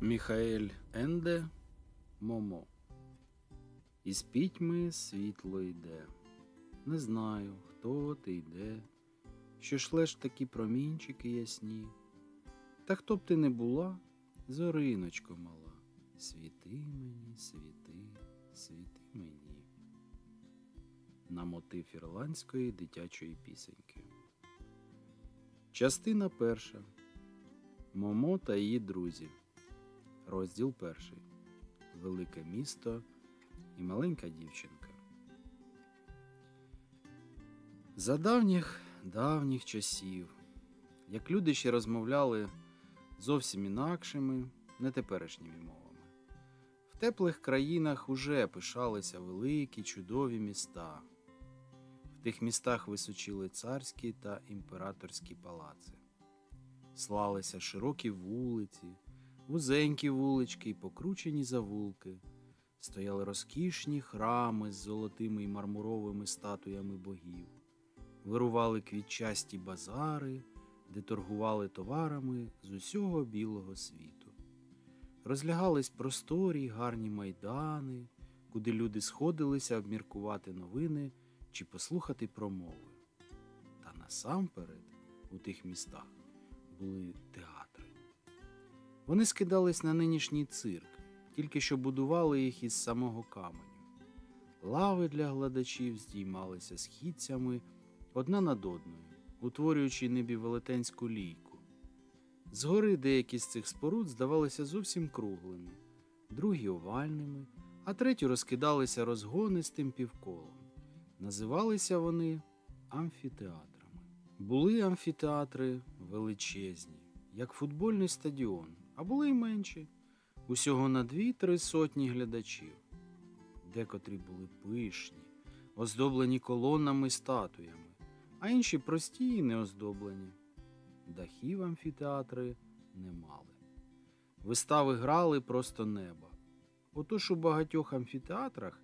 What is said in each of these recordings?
Міхаель Енде Момо. Із пітьми світло йде. Не знаю, хто ти йде, що шлеш такі промінчики ясні. Та хто б ти не була, зориночко мала, світи мені, світи, світи мені. На мотив ірландської дитячої пісеньки. Частина перша. Момо та її друзі. Розділ перший. Велике місто і маленька дівчинка. За давніх давніх часів, як люди ще розмовляли зовсім інакшими, не теперішніми мовами, в теплих країнах уже пишалися великі чудові міста. В тих містах височили царські та імператорські палаци, слалися широкі вулиці вузенькі вулички й покручені завулки, стояли розкішні храми з золотими й мармуровими статуями богів, вирували квітчасті базари, де торгували товарами з усього білого світу. Розлягались просторі й гарні майдани, куди люди сходилися обміркувати новини чи послухати промови. Та насамперед у тих містах були театри. Вони скидались на нинішній цирк, тільки що будували їх із самого каменю. Лави для гладачів здіймалися східцями одна над одною, утворюючи небі велетенську лійку. Згори деякі з цих споруд здавалися зовсім круглими, другі овальними, а треті розкидалися розгонистим півколом. Називалися вони амфітеатрами. Були амфітеатри величезні, як футбольний стадіон а були й менші, усього на дві-три сотні глядачів. Декотрі були пишні, оздоблені колонами статуями, а інші прості і неоздоблені. Дахів амфітеатри не мали. Вистави грали просто неба. Отож у багатьох амфітеатрах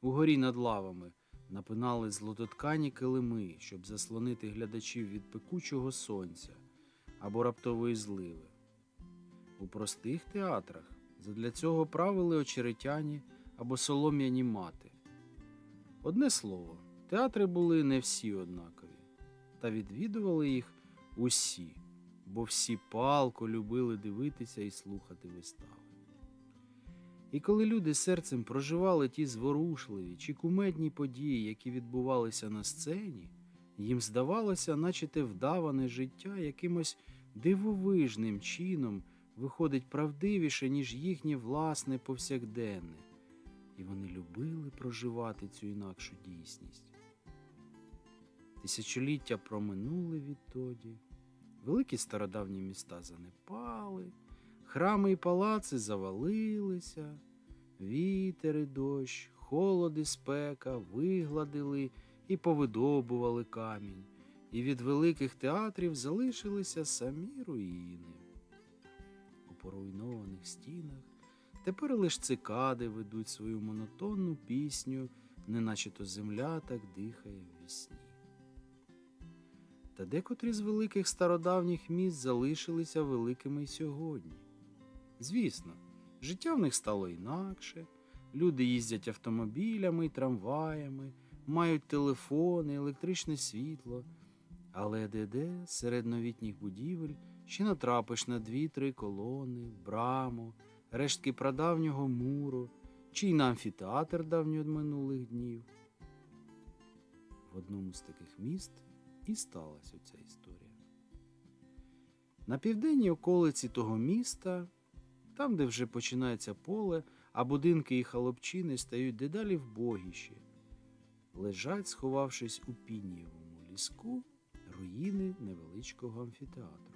угорі над лавами напинали злототкані килими, щоб заслонити глядачів від пекучого сонця або раптової зливи. У простих театрах задля цього правили очеретяні або солом'яні мати. Одне слово, театри були не всі однакові, та відвідували їх усі, бо всі палко любили дивитися і слухати вистави. І коли люди серцем проживали ті зворушливі чи кумедні події, які відбувалися на сцені, їм здавалося, наче те вдаване життя якимось дивовижним чином виходить правдивіше, ніж їхнє власне повсякденне, і вони любили проживати цю інакшу дійсність. Тисячоліття проминули відтоді, великі стародавні міста занепали, храми і палаци завалилися, вітер і дощ, холод і спека вигладили і повидобували камінь, і від великих театрів залишилися самі руїни поруйнованих стінах, тепер лиш цикади ведуть свою монотонну пісню, неначе то земля так дихає в вісні. Та декотрі з великих стародавніх міст залишилися великими й сьогодні. Звісно, життя в них стало інакше, люди їздять автомобілями трамваями, мають телефони, електричне світло, але де-де серед новітніх будівель ще натрапиш на дві-три колони, браму, рештки прадавнього муру, чи й на амфітеатр давньо минулих днів. В одному з таких міст і сталася ця історія. На південній околиці того міста, там, де вже починається поле, а будинки і халопчини стають дедалі вбогіші, лежать, сховавшись у пінієвому ліску, руїни невеличкого амфітеатру.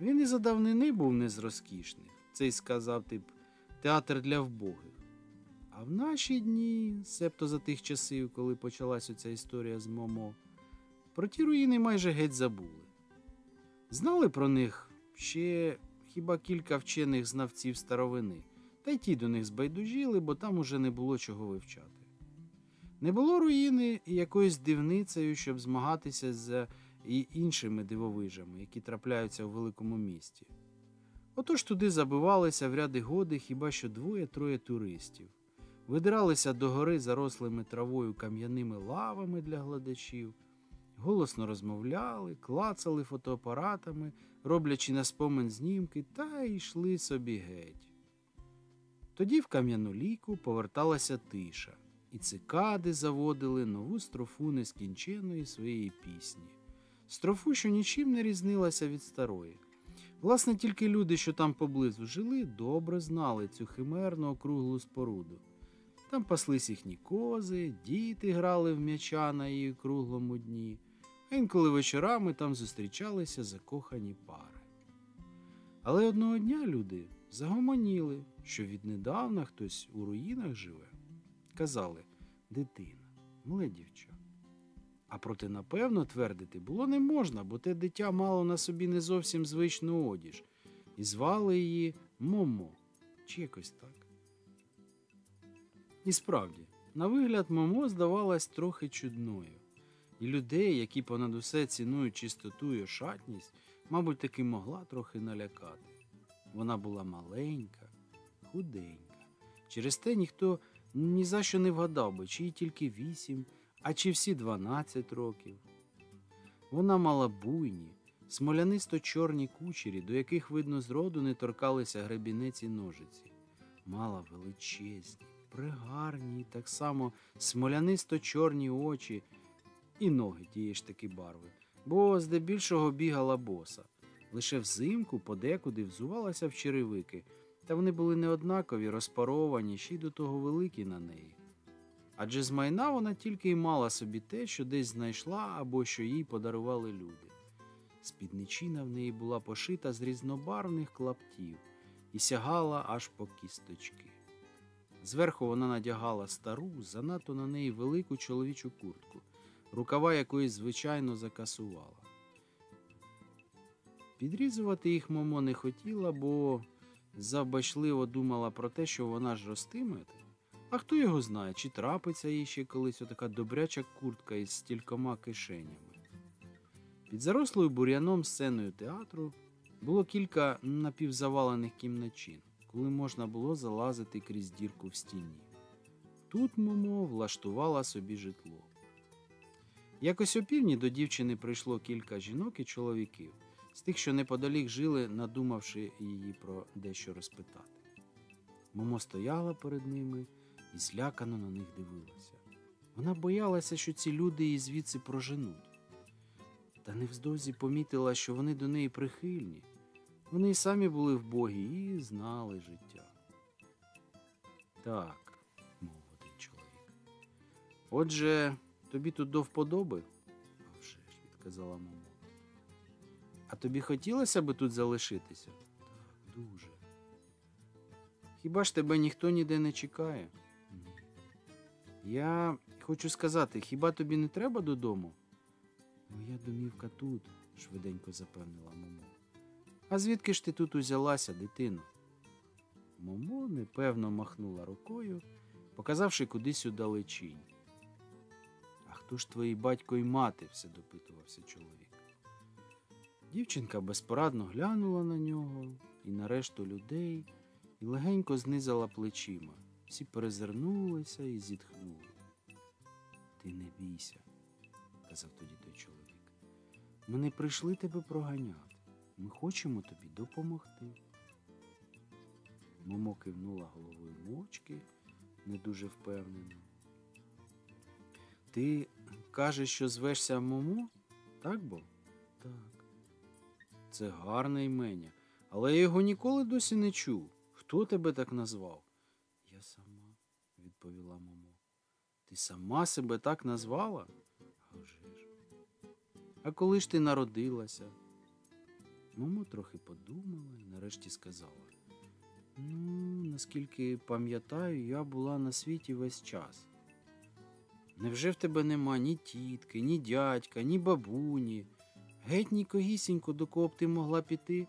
Він і за давнини був не з розкішних, цей сказав тип театр для вбогих. А в наші дні, себто за тих часів, коли почалася ця історія з Момо, про ті руїни майже геть забули. Знали про них ще хіба кілька вчених знавців старовини, та й ті до них збайдужіли, бо там уже не було чого вивчати. Не було руїни якоюсь дивницею, щоб змагатися з і іншими дивовижами, які трапляються у великому місті. Отож туди забивалися в ряди годи хіба що двоє-троє туристів, видиралися до гори зарослими травою кам'яними лавами для гладачів, голосно розмовляли, клацали фотоапаратами, роблячи на спомин знімки, та йшли собі геть. Тоді в кам'яну ліку поверталася тиша, і цикади заводили нову строфу нескінченої своєї пісні. Строфу, що нічим не різнилася від старої. Власне, тільки люди, що там поблизу жили, добре знали цю химерну округлу споруду. Там паслись їхні кози, діти грали в м'яча на її круглому дні, а інколи вечорами там зустрічалися закохані пари. Але одного дня люди загомоніли, що віднедавна хтось у руїнах живе. Казали дитина, миле дівча. А проте, напевно, твердити було не можна, бо те дитя мало на собі не зовсім звичну одіж, і звали її Момо, чи якось так. І справді, на вигляд Момо здавалась трохи чудною, і людей, які понад усе цінують чистоту і ошатність, мабуть, таки могла трохи налякати. Вона була маленька, худенька. Через те ніхто ні за що не вгадав би, чи тільки вісім, а чи всі дванадцять років. Вона мала буйні, смолянисто чорні кучері, до яких, видно, зроду не торкалися гребінець і ножиці. Мала величезні, пригарні, і так само смолянисто чорні очі і ноги тієї ж таки барви, бо здебільшого бігала боса. Лише взимку подекуди взувалася в черевики, та вони були неоднакові, розпаровані, ще й до того великі на неї. Адже з майна вона тільки й мала собі те, що десь знайшла або що їй подарували люди. Спідничина в неї була пошита з різнобарвних клаптів і сягала аж по кісточки. Зверху вона надягала стару, занадто на неї велику чоловічу куртку, рукава якої звичайно закасувала. Підрізувати їх Момо не хотіла, бо завбачливо думала про те, що вона ж ростиме. А хто його знає, чи трапиться їй ще колись отака добряча куртка із стількома кишенями. Під зарослою бур'яном сценою театру було кілька напівзавалених кімначин, коли можна було залазити крізь дірку в стіні. Тут Момо влаштувала собі житло. Якось опівдні до дівчини прийшло кілька жінок і чоловіків, з тих, що неподалік жили, надумавши її про дещо розпитати. Момо стояла перед ними і злякано на них дивилася. Вона боялася, що ці люди її звідси проженуть. Та невздовзі помітила, що вони до неї прихильні. Вони й самі були вбогі і знали життя. Так, мов один чоловік. Отже, тобі тут до вподоби? «А вже ж», – відказала мама. А тобі хотілося би тут залишитися? Так, дуже. Хіба ж тебе ніхто ніде не чекає? Я хочу сказати, хіба тобі не треба додому? Моя домівка тут, швиденько запевнила Момо. А звідки ж ти тут узялася, дитино? Момо непевно махнула рукою, показавши кудись удалечінь. А хто ж твої батько і мати? все допитувався чоловік. Дівчинка безпорадно глянула на нього і на решту людей і легенько знизала плечима. Всі перезирнулися і зітхнули. Ти не бійся, казав тоді той чоловік. Ми не прийшли тебе проганяти. Ми хочемо тобі допомогти. Момо кивнула головою мовчки, не дуже впевнено. Ти кажеш, що звешся Момо? Так бо? Так. Це гарне імення, але я його ніколи досі не чув. Хто тебе так назвав? Я сама, відповіла Момо. Ти сама себе так назвала? А вже ж. А коли ж ти народилася? Момо трохи подумала і нарешті сказала. Ну, наскільки пам'ятаю, я була на світі весь час. Невже в тебе нема ні тітки, ні дядька, ні бабуні? Геть нікогісінько, до кого б ти могла піти?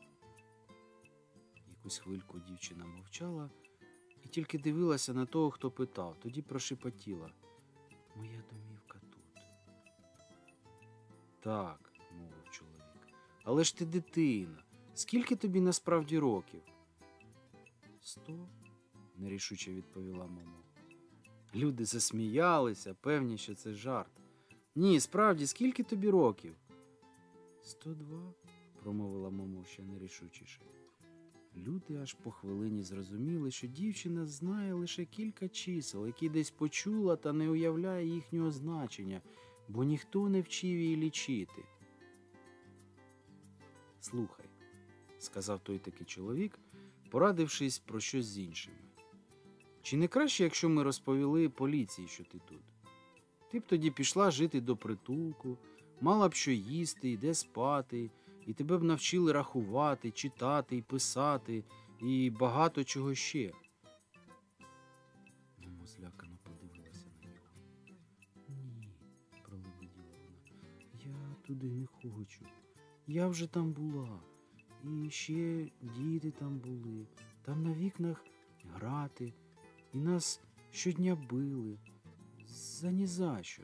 Якусь хвильку дівчина мовчала і тільки дивилася на того, хто питав, тоді прошепотіла. Моя домівка тут. Так, мовив чоловік. Але ж ти дитина. скільки тобі насправді років? Сто, нерішуче відповіла Момо. Люди засміялися, певні, що це жарт. Ні, справді, скільки тобі років? Сто два, промовила Момо ще нерішучіше. Люди аж по хвилині зрозуміли, що дівчина знає лише кілька чисел, які десь почула та не уявляє їхнього значення, бо ніхто не вчив її лічити. Слухай, сказав той такий чоловік, порадившись про щось з іншими. Чи не краще, якщо ми розповіли поліції, що ти тут? Ти б тоді пішла жити до притулку, мала б що їсти і де спати, і тебе б навчили рахувати, читати і писати, і багато чого ще. Мамо злякано подивилася на нього. Ні, пролебеділа вона. Я туди не хочу. Я вже там була. І ще діти там були, там на вікнах грати, і нас щодня били. За ні за що.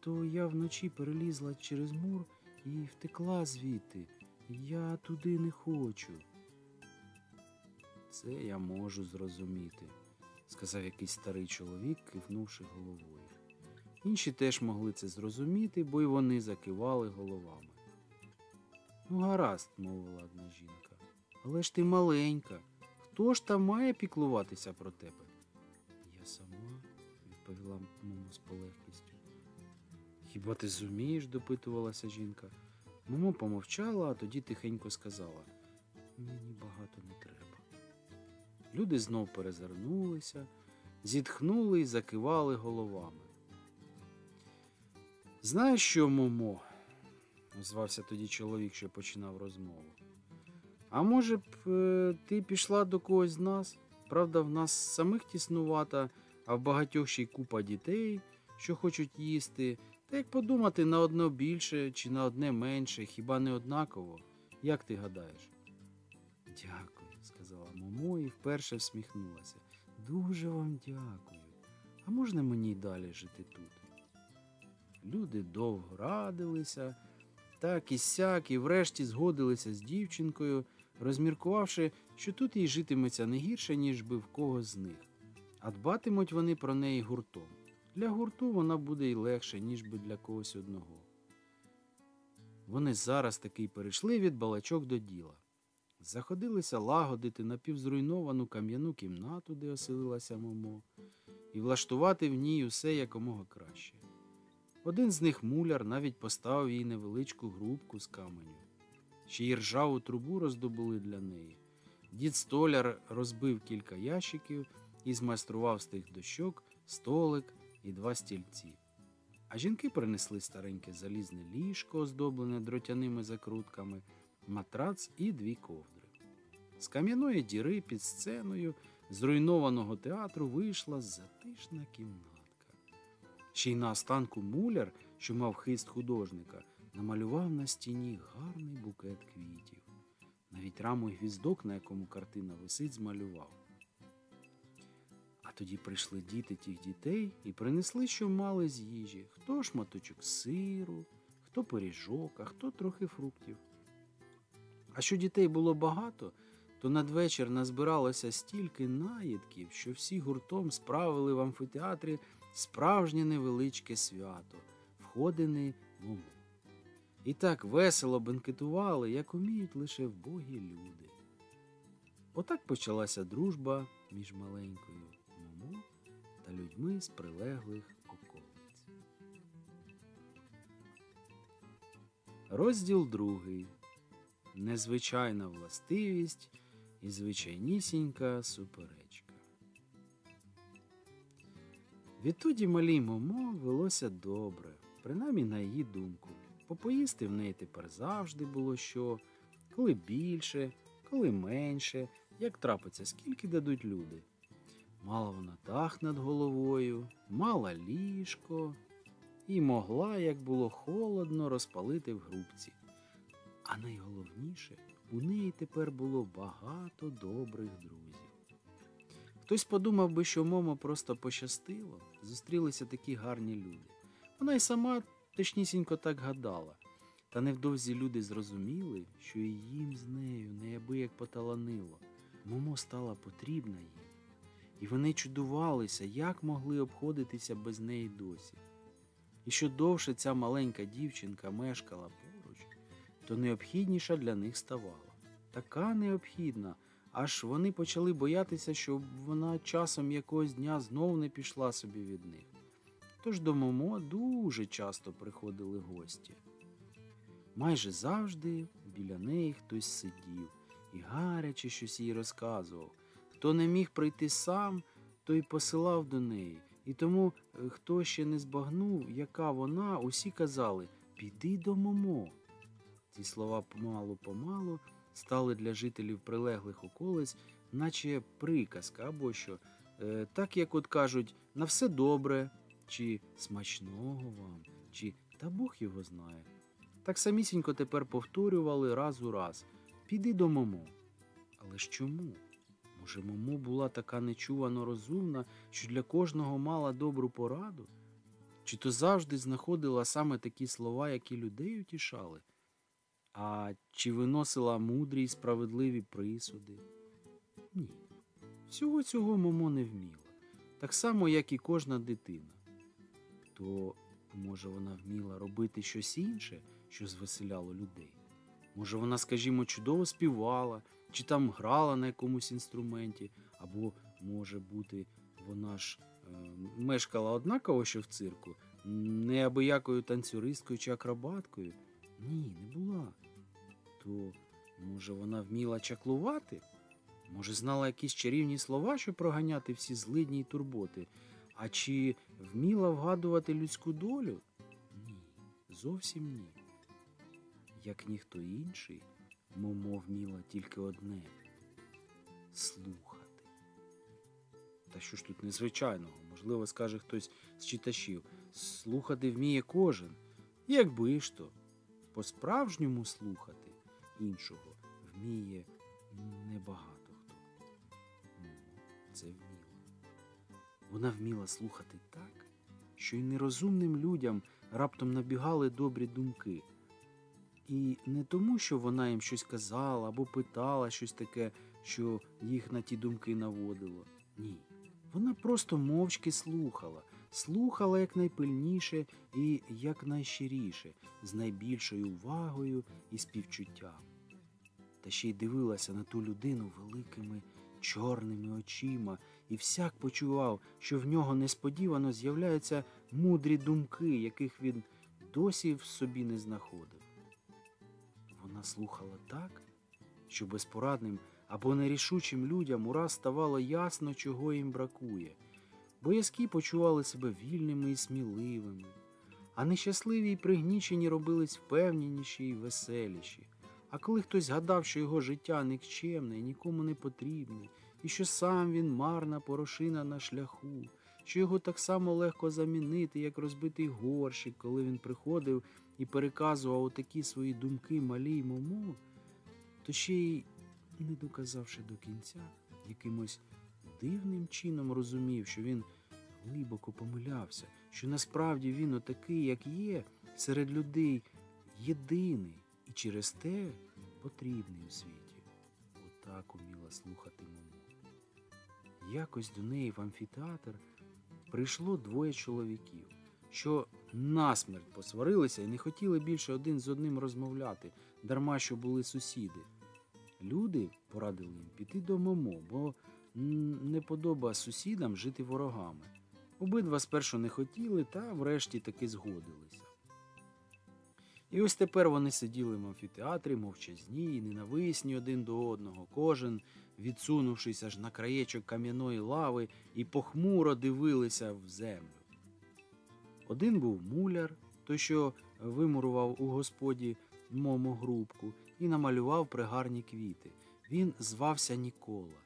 То я вночі перелізла через мур і втекла звідти. Я туди не хочу. Це я можу зрозуміти, сказав якийсь старий чоловік, кивнувши головою. Інші теж могли це зрозуміти, бо й вони закивали головами. Ну, гаразд, мовила одна жінка. Але ж ти маленька. Хто ж там має піклуватися про тебе? Я сама, відповіла Момо з полегкістю. Хіба ти зумієш? допитувалася жінка. Момо помовчала, а тоді тихенько сказала: Мені багато не треба. Люди знов перезирнулися, зітхнули і закивали головами. Знаєш що, Момо? озвався тоді чоловік, що починав розмову. А може б е, ти пішла до когось з нас? Правда, в нас самих тіснувата, а в багатьох ще й купа дітей, що хочуть їсти. Та як подумати на одне більше чи на одне менше, хіба не однаково? Як ти гадаєш? Дякую, сказала Момо і вперше всміхнулася. Дуже вам дякую. А можна мені й далі жити тут? Люди довго радилися, так і сяк, і врешті згодилися з дівчинкою, розміркувавши, що тут їй житиметься не гірше, ніж би в когось з них. А дбатимуть вони про неї гуртом. Для гурту вона буде й легше, ніж би для когось одного. Вони зараз таки перейшли від балачок до діла. Заходилися лагодити напівзруйновану кам'яну кімнату, де оселилася Момо, і влаштувати в ній усе якомога краще. Один з них муляр навіть поставив їй невеличку грубку з каменю. Ще й ржаву трубу роздобули для неї. Дід столяр розбив кілька ящиків і змайстрував з тих дощок столик і два стільці. А жінки принесли стареньке залізне ліжко, оздоблене дротяними закрутками, матрац і дві ковдри. З кам'яної діри під сценою зруйнованого театру вийшла затишна кімнатка. Ще й на останку муляр, що мав хист художника, намалював на стіні гарний букет квітів. Навіть раму гвіздок, на якому картина висить, змалював. Тоді прийшли діти тих дітей і принесли, що мали з їжі. Хто шматочок сиру, хто пиріжок, а хто трохи фруктів. А що дітей було багато, то надвечір назбиралося стільки наїдків, що всі гуртом справили в амфітеатрі справжнє невеличке свято, входини муму. І так весело бенкетували, як уміють лише вбогі люди. Отак почалася дружба між маленькою людьми з прилеглих околиць. Розділ другий. Незвичайна властивість і звичайнісінька суперечка. Відтоді малій Момо велося добре, принаймні на її думку. Попоїсти в неї тепер завжди було що, коли більше, коли менше, як трапиться, скільки дадуть люди. Мала вона дах над головою, мала ліжко і могла, як було холодно, розпалити в грубці. А найголовніше, у неї тепер було багато добрих друзів. Хтось подумав би, що Момо просто пощастило, зустрілися такі гарні люди. Вона й сама точнісінько так гадала. Та невдовзі люди зрозуміли, що і їм з нею неабияк поталанило. Момо стала потрібна їм. І вони чудувалися, як могли обходитися без неї досі. І що довше ця маленька дівчинка мешкала поруч, то необхідніша для них ставала. Така необхідна, аж вони почали боятися, щоб вона часом якогось дня знов не пішла собі від них. Тож до Момо дуже часто приходили гості. Майже завжди біля неї хтось сидів і гаряче щось їй розказував. Хто не міг прийти сам, той посилав до неї. І тому, е, хто ще не збагнув, яка вона, усі казали Піди до Момо. Ці слова помалу-помалу стали для жителів прилеглих околиць, наче приказка або що. Е, так як от кажуть, на все добре, чи смачного вам, чи та Бог його знає. Так самісінько тепер повторювали раз у раз Піди до Момо. Але ж чому? Може, Момо була така нечувано розумна, що для кожного мала добру пораду? Чи то завжди знаходила саме такі слова, які людей утішали? А чи виносила мудрі й справедливі присуди? Ні. Всього цього Момо не вміла, так само, як і кожна дитина. То, може, вона вміла робити щось інше, що звеселяло людей? Може, вона, скажімо, чудово співала, чи там грала на якомусь інструменті, або, може бути, вона ж е, мешкала однаково, що в цирку, неабиякою танцюристкою чи акробаткою? Ні, не була. То, може, вона вміла чаклувати? Може, знала якісь чарівні слова, щоб проганяти всі злидні й турботи? А чи вміла вгадувати людську долю? Ні, зовсім ні. Як ніхто інший, Момо вміла тільки одне слухати. Та що ж тут незвичайного? Можливо, скаже хтось з читачів. Слухати вміє кожен. Якби ж то, по-справжньому слухати іншого вміє небагато хто. Момо це вміла. Вона вміла слухати так, що й нерозумним людям раптом набігали добрі думки. І не тому, що вона їм щось казала або питала щось таке, що їх на ті думки наводило. Ні. Вона просто мовчки слухала, слухала якнайпильніше і якнайщиріше, з найбільшою увагою і співчуттям. Та ще й дивилася на ту людину великими чорними очима, і всяк почував, що в нього несподівано з'являються мудрі думки, яких він досі в собі не знаходив. Вона слухала так, що безпорадним або нерішучим людям ураз ставало ясно, чого їм бракує. Боязкі почували себе вільними і сміливими, а нещасливі й пригнічені робились впевненіші й веселіші. А коли хтось гадав, що його життя никчемне і нікому не потрібне, і що сам він марна порошина на шляху, що його так само легко замінити, як розбитий горщик, коли він приходив і переказував отакі свої думки малій Момо, то ще й, не доказавши до кінця, якимось дивним чином розумів, що він глибоко помилявся, що насправді він отакий, як є, серед людей єдиний і через те потрібний у світі. Отак уміла слухати Момо. Якось до неї в амфітеатр прийшло двоє чоловіків, що насмерть посварилися і не хотіли більше один з одним розмовляти, дарма що були сусіди. Люди порадили їм піти до Момо, бо не подоба сусідам жити ворогами. Обидва спершу не хотіли, та врешті таки згодилися. І ось тепер вони сиділи в амфітеатрі, мовчазні і ненависні один до одного, кожен, відсунувшись аж на краєчок кам'яної лави, і похмуро дивилися в землю. Один був муляр, той, що вимурував у господі мому грубку і намалював пригарні квіти. Він звався Нікола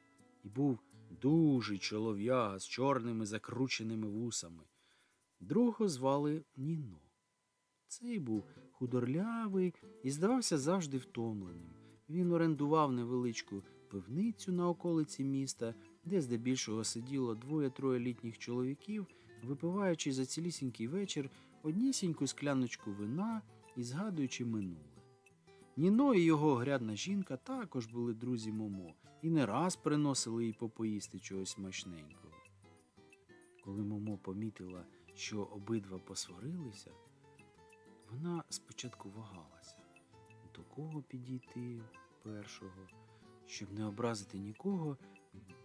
і був дуже чолов'яга з чорними закрученими вусами. Другого звали Ніно. Цей був худорлявий і здавався завжди втомленим. Він орендував невеличку пивницю на околиці міста, де здебільшого сиділо двоє-троє літніх чоловіків, випиваючи за цілісінький вечір однісіньку скляночку вина і згадуючи минуле. Ніно і його грядна жінка також були друзі Момо і не раз приносили їй попоїсти чогось смачненького. Коли Момо помітила, що обидва посварилися, вона спочатку вагалася, до кого підійти першого. Щоб не образити нікого,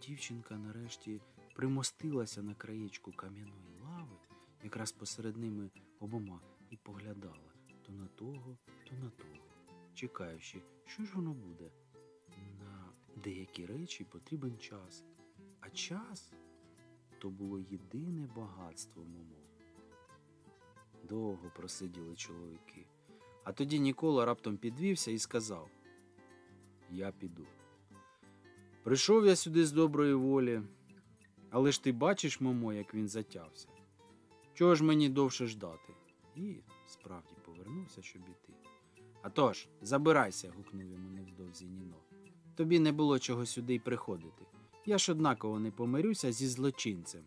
дівчинка нарешті примостилася на краєчку кам'яної лави, якраз посеред ними обома, і поглядала то на того, то на того, чекаючи, що ж воно буде. На деякі речі потрібен час, а час то було єдине багатство Момо. Довго просиділи чоловіки. А тоді Нікола раптом підвівся і сказав: Я піду. Прийшов я сюди з доброї волі, але ж ти бачиш, Момо, як він затявся. Чого ж мені довше ждати? І справді повернувся, щоб іти. А тож, забирайся, гукнув йому невдовзі Ніно. Тобі не було чого сюди й приходити. Я ж однаково не помирюся зі злочинцем.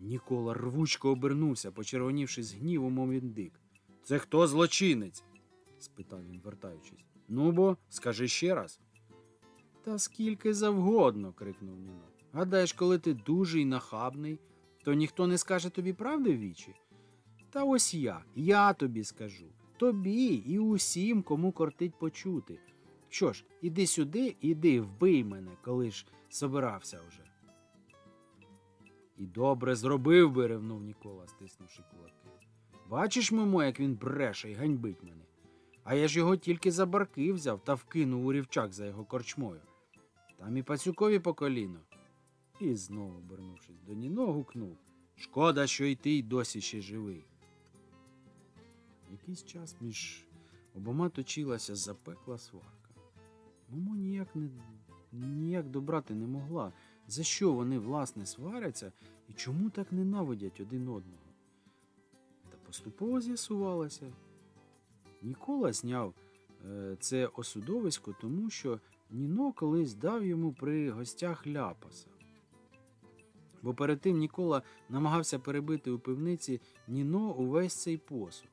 Нікола рвучко обернувся, почервонівши гнівом, мов індик. Це хто злочинець? спитав він, вертаючись. Ну бо, скажи ще раз. Та скільки завгодно, крикнув Ніно. Гадаєш, коли ти дужий нахабний, то ніхто не скаже тобі правди в вічі? Та ось я, я тобі скажу. Тобі і усім, кому кортить почути. Що ж, іди сюди, іди, вбий мене, коли ж собирався вже. І добре зробив би, ревнув Нікола, стиснувши кулаки. Бачиш, Момо, як він бреше і ганьбить мене. А я ж його тільки за барки взяв та вкинув у рівчак за його корчмою. Там і пацюкові по коліно. І знову, обернувшись до Ніно, гукнув Шкода, що й ти й досі ще живий. Якийсь час між обома точилася запекла сварка. Момо ніяк не ніяк добрати не могла, за що вони, власне, сваряться і чому так ненавидять один одного. Та поступово з'ясувалося. Нікола зняв е, це осудовисько, тому що Ніно колись дав йому при гостях ляпаса. Бо перед тим Нікола намагався перебити у пивниці Ніно увесь цей посуд.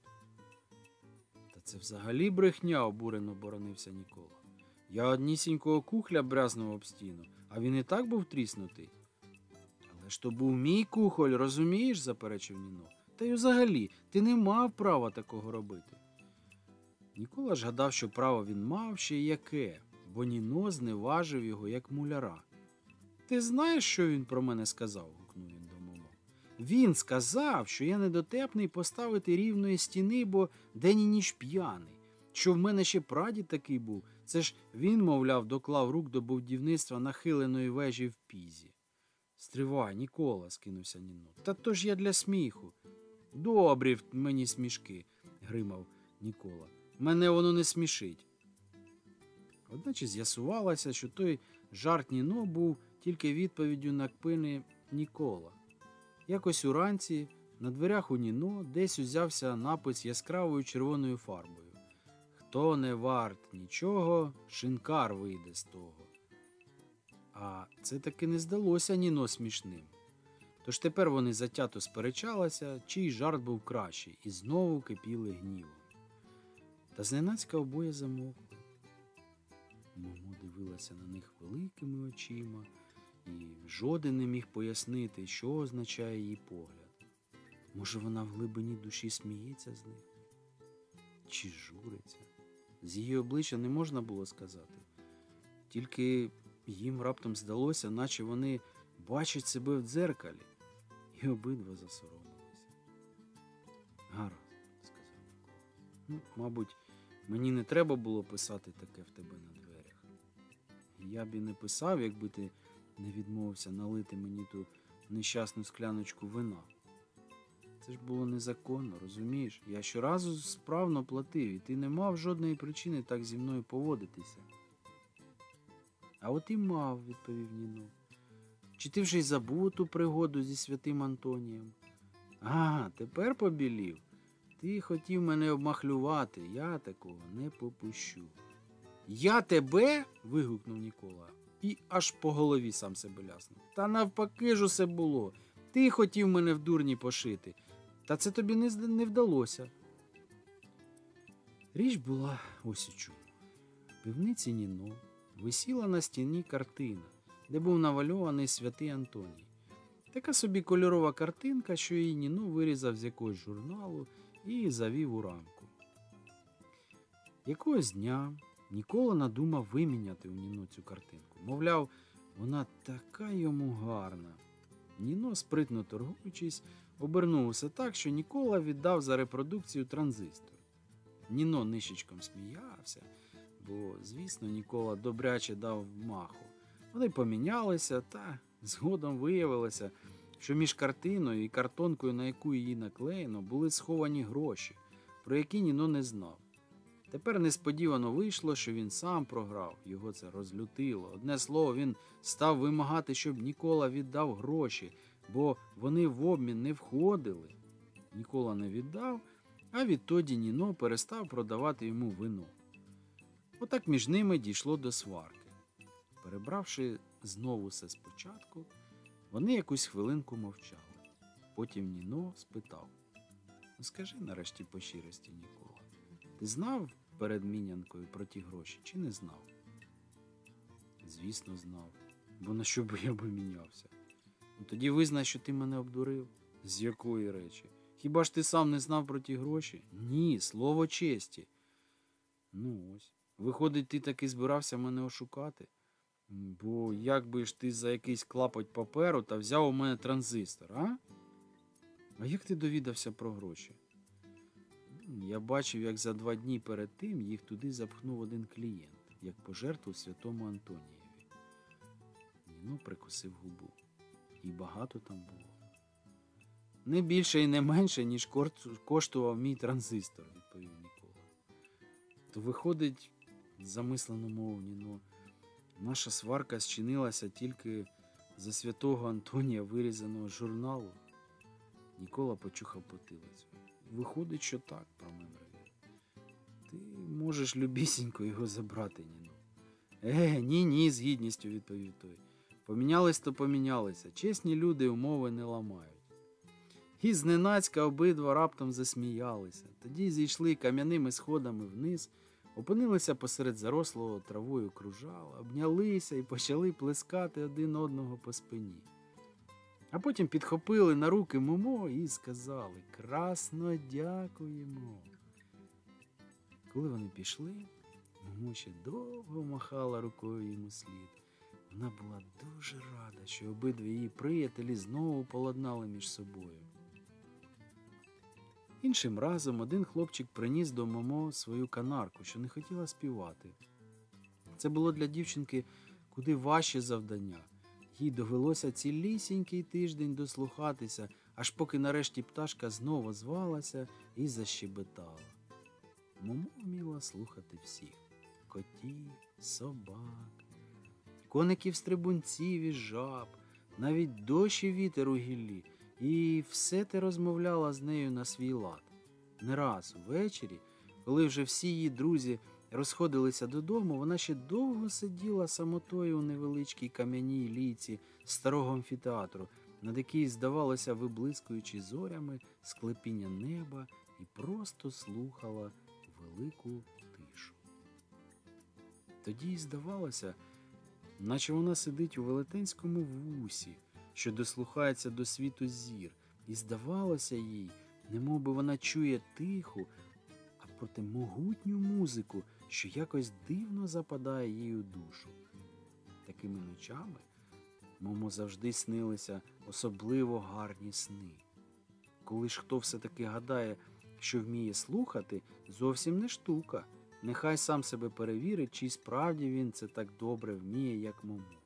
Та це взагалі брехня, обурено боронився Нікола. Я однісінького кухля брязнув об стіну, а він і так був тріснутий. Але ж то був мій кухоль, розумієш, заперечив Ніно. Та й взагалі ти не мав права такого робити. Нікола ж гадав, що право він мав ще яке, бо Ніно зневажив його як муляра. Ти знаєш, що він про мене сказав? гукнув він до Момо. Він сказав, що я недотепний поставити рівної стіни, бо день і ніч п'яний. Що в мене ще прадід такий був, це ж він, мовляв, доклав рук до будівництва нахиленої вежі в пізі. Стривай, Нікола, скинувся Ніно. Та то ж я для сміху. Добрі мені смішки, гримав Нікола. Мене воно не смішить. Одначе з'ясувалося, що той жарт Ніно був тільки відповіддю на кпини Нікола. Якось уранці на дверях у Ніно десь узявся напис яскравою червоною фарбою. Хто не варт нічого, шинкар вийде з того. А це таки не здалося Ніно смішним. Тож тепер вони затято сперечалися, чий жарт був кращий, і знову кипіли гнівом. Та зненацька обоє замовкли. Момо дивилася на них великими очима, і жоден не міг пояснити, що означає її погляд. Може, вона в глибині душі сміється з них? Чи журиться? З її обличчя не можна було сказати. Тільки їм раптом здалося, наче вони бачать себе в дзеркалі, і обидва засоромилися. Гаразд, сказав Микола. Ну, мабуть, мені не треба було писати таке в тебе на дверях. Я б і не писав, якби ти не відмовився налити мені ту нещасну скляночку вина. Це ж було незаконно, розумієш? Я щоразу справно платив, і ти не мав жодної причини так зі мною поводитися. А от і мав, відповів Ніно. Чи ти вже й забув ту пригоду зі святим Антонієм? А, тепер побілів. Ти хотів мене обмахлювати, я такого не попущу. Я тебе? вигукнув Нікола і аж по голові сам себе ляснув. Та навпаки ж усе було. Ти хотів мене в дурні пошити, та це тобі не, не вдалося. Річ була ось у чому. В пивниці Ніно висіла на стіні картина, де був навальований святий Антоній. Така собі кольорова картинка, що її Ніно вирізав з якогось журналу і завів у рамку. Якогось дня Нікола надумав виміняти у Ніно цю картинку. Мовляв, вона така йому гарна. Ніно, спритно торгуючись, обернув усе так, що Нікола віддав за репродукцію транзистор. Ніно нишечком сміявся, бо, звісно, Нікола добряче дав маху. Вони помінялися, та згодом виявилося, що між картиною і картонкою, на яку її наклеєно, були сховані гроші, про які Ніно не знав. Тепер несподівано вийшло, що він сам програв, його це розлютило. Одне слово, він став вимагати, щоб Нікола віддав гроші, бо вони в обмін не входили. Нікола не віддав, а відтоді Ніно перестав продавати йому вино. Отак між ними дійшло до сварки. Перебравши знову все спочатку, вони якусь хвилинку мовчали. Потім Ніно спитав: Ну, скажи нарешті по щирості, Нікола, ти знав перед мінянкою про ті гроші чи не знав? Звісно, знав, бо на що б я би мінявся? Ну, тоді визнай, що ти мене обдурив. З якої речі? Хіба ж ти сам не знав про ті гроші? Ні, слово честі. Ну ось. Виходить, ти таки збирався мене ошукати. Бо як би ж ти за якийсь клапоть паперу та взяв у мене транзистор, а? А як ти довідався про гроші? Я бачив, як за два дні перед тим їх туди запхнув один клієнт, як пожертву святому Антонієві. Ніно прикусив губу. І багато там було. Не більше і не менше, ніж коштував мій транзистор, відповів Нікола. То виходить, замислено мовив Ніно, наша сварка зчинилася тільки за святого Антонія вирізаного журналу. Нікола почухав потилицю. Виходить, що так, промимрив він. Ти можеш любісінько його забрати, Ніно. Е, ні, ні, з гідністю відповів той. Помінялись то помінялися. Чесні люди умови не ламають. І зненацька обидва раптом засміялися. Тоді зійшли кам'яними сходами вниз, опинилися посеред зарослого травою кружала, обнялися і почали плескати один одного по спині. А потім підхопили на руки Момо і сказали Красно дякуємо. Коли вони пішли, Момо ще довго махала рукою йому слід. Вона була дуже рада, що обидві її приятелі знову поладнали між собою. Іншим разом один хлопчик приніс до Момо свою канарку, що не хотіла співати. Це було для дівчинки куди важче завдання. Їй довелося цілісінький тиждень дослухатися, аж поки нарешті пташка знову звалася і защебетала. Момо вміла слухати всіх котів, собак, коників стрибунців і жаб, навіть дощ і вітер у гіллі, і все те розмовляла з нею на свій лад. Не раз увечері, коли вже всі її друзі розходилися додому, вона ще довго сиділа самотою у невеличкій кам'яній лійці старого амфітеатру, над якій, здавалося, виблискуючи зорями склепіння неба, і просто слухала велику тишу. Тоді й здавалося, наче вона сидить у велетенському вусі, що дослухається до світу зір, і здавалося їй, немов би вона чує тиху, а проте могутню музику, що якось дивно западає їй у душу. Такими ночами Момо завжди снилися особливо гарні сни. Коли ж хто все-таки гадає, що вміє слухати, зовсім не штука. Нехай сам себе перевірить, чи справді він це так добре вміє, як Момо.